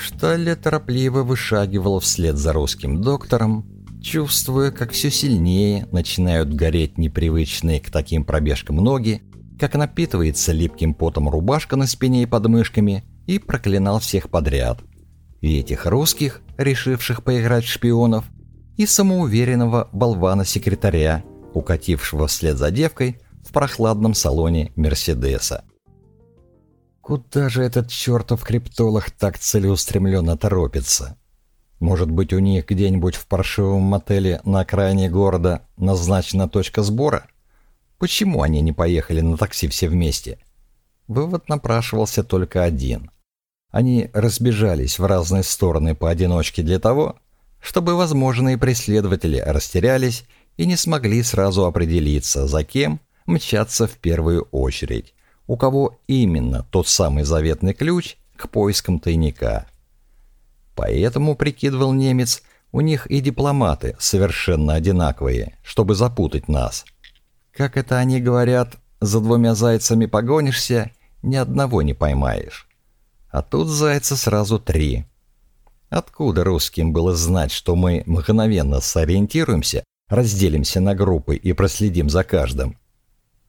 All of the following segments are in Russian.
Шталле торопливо вышагивал вслед за русским доктором, чувствуя, как все сильнее начинают гореть непривычные к таким пробежкам ноги, как напитывается липким потом рубашка на спине и подмышками, и проклинал всех подряд. И этих русских, решивших поиграть в шпионов, и самоуверенного болвана-секретаря, укатившего вслед за девкой в прохладном салоне Мерседеса. Куда же этот чертов криптолог так целеустремленно торопится? Может быть, у них где-нибудь в паршивом мотеле на окраине города назначена точка сбора? Почему они не поехали на такси все вместе? Вывод напрашивался только один. Они разбежались в разные стороны поодиночке для того, чтобы возможные преследователи растерялись и не смогли сразу определиться, за кем мчаться в первую очередь, у кого именно тот самый заветный ключ к поискам тайника. Поэтому, прикидывал немец, у них и дипломаты совершенно одинаковые, чтобы запутать нас – как это они говорят, за двумя зайцами погонишься, ни одного не поймаешь. А тут зайца сразу три. Откуда русским было знать, что мы мгновенно сориентируемся, разделимся на группы и проследим за каждым?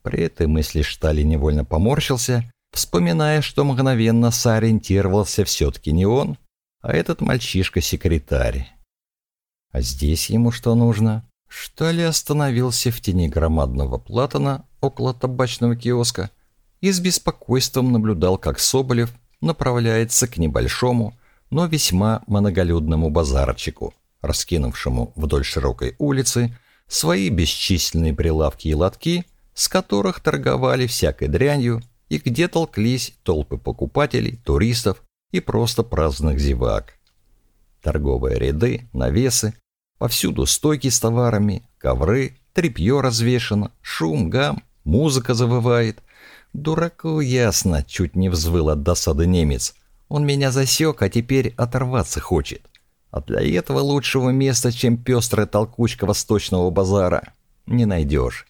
При этой мысли Штали невольно поморщился, вспоминая, что мгновенно сориентировался все-таки не он, а этот мальчишка-секретарь. А здесь ему что нужно? Штали остановился в тени громадного платана около табачного киоска и с беспокойством наблюдал, как Соболев направляется к небольшому, но весьма многолюдному базарчику, раскинувшему вдоль широкой улицы свои бесчисленные прилавки и лотки, с которых торговали всякой дрянью и где толклись толпы покупателей, туристов и просто праздных зевак. Торговые ряды, навесы, Повсюду стойки с товарами, ковры, тряпье развешано, шум, гам, музыка завывает. Дураку ясно, чуть не взвыл от досады немец. Он меня засек, а теперь оторваться хочет. А для этого лучшего места, чем пестрая толкучка восточного базара, не найдешь.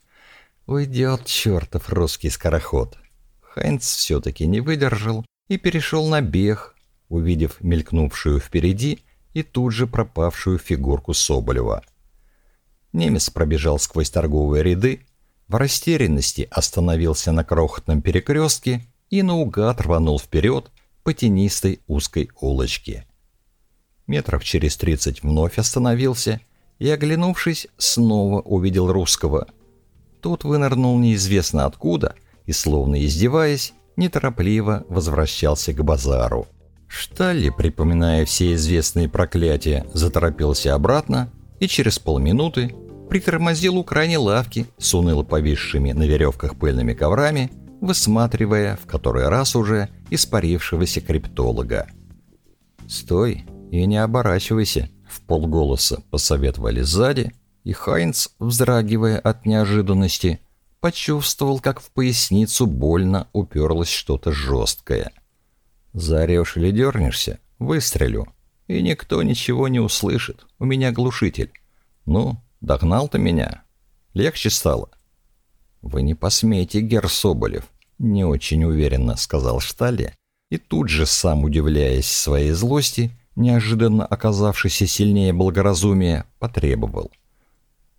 Уйдет чертов русский скороход. Хайнц все-таки не выдержал и перешел на бег, увидев мелькнувшую впереди и тут же пропавшую фигурку Соболева. Немец пробежал сквозь торговые ряды, в растерянности остановился на крохотном перекрестке и наугад рванул вперед по тенистой узкой улочке. Метров через тридцать вновь остановился и, оглянувшись, снова увидел русского. Тот вынырнул неизвестно откуда и, словно издеваясь, неторопливо возвращался к базару. Шталли, припоминая все известные проклятия, заторопился обратно и через полминуты притормозил у крайней лавки с уныло повисшими на веревках пыльными коврами, высматривая в который раз уже испарившегося криптолога. «Стой и не оборачивайся», — в полголоса посоветовали сзади, и Хайнц, вздрагивая от неожиданности, почувствовал, как в поясницу больно уперлось что-то жесткое — Заорешь или дернешься, выстрелю. И никто ничего не услышит. У меня глушитель. Ну, догнал ты меня. Легче стало. Вы не посмеете, Гер Соболев. Не очень уверенно сказал Штале. И тут же, сам удивляясь своей злости, неожиданно оказавшийся сильнее благоразумия, потребовал.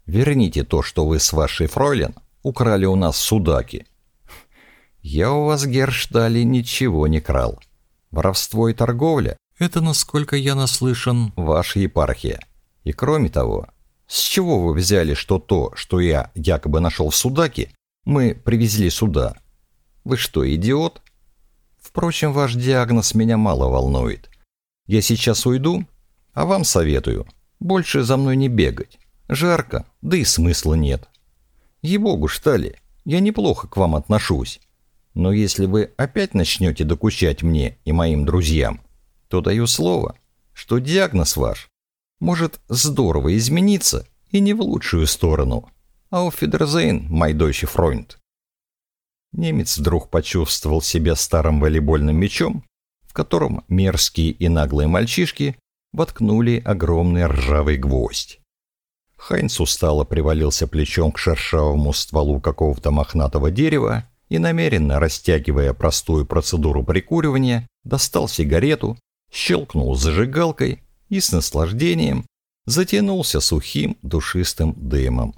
«Верните то, что вы с вашей фройлен украли у нас судаки». «Я у вас, Герштали, ничего не крал. Воровство и торговля – это, насколько я наслышан, ваша епархия. И кроме того, с чего вы взяли, что то, что я якобы нашел в Судаке, мы привезли сюда? Вы что, идиот? Впрочем, ваш диагноз меня мало волнует. Я сейчас уйду, а вам советую больше за мной не бегать. Жарко, да и смысла нет. Ей-богу, что ли, я неплохо к вам отношусь. Но если вы опять начнете докучать мне и моим друзьям, то даю слово, что диагноз ваш может здорово измениться и не в лучшую сторону. А у Фидерзейн, мой дойче фройнд. Немец вдруг почувствовал себя старым волейбольным мячом, в котором мерзкие и наглые мальчишки воткнули огромный ржавый гвоздь. Хайнц устало привалился плечом к шершавому стволу какого-то мохнатого дерева и, намеренно растягивая простую процедуру прикуривания, достал сигарету, щелкнул зажигалкой и с наслаждением затянулся сухим душистым дымом.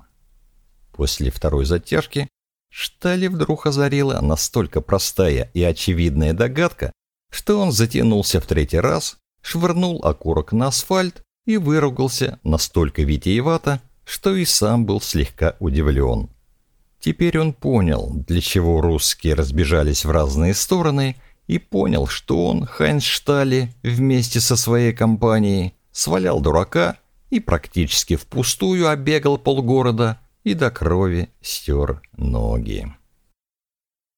После второй затяжки Штали вдруг озарила настолько простая и очевидная догадка, что он затянулся в третий раз, швырнул окурок на асфальт и выругался настолько витиевато, что и сам был слегка удивлен. Теперь он понял, для чего русские разбежались в разные стороны, и понял, что он, Хайнс Штали, вместе со своей компанией, свалял дурака и практически впустую обегал полгорода и до крови стер ноги.